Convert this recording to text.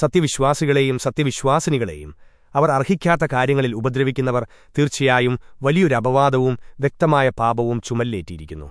സത്യവിശ്വാസികളെയും സത്യവിശ്വാസിനികളെയും. അവർ അർഹിക്കാത്ത കാര്യങ്ങളിൽ ഉപദ്രവിക്കുന്നവർ തീർച്ചയായും വലിയൊരു അപവാദവും വ്യക്തമായ പാപവും ചുമല്ലേറ്റിയിരിക്കുന്നു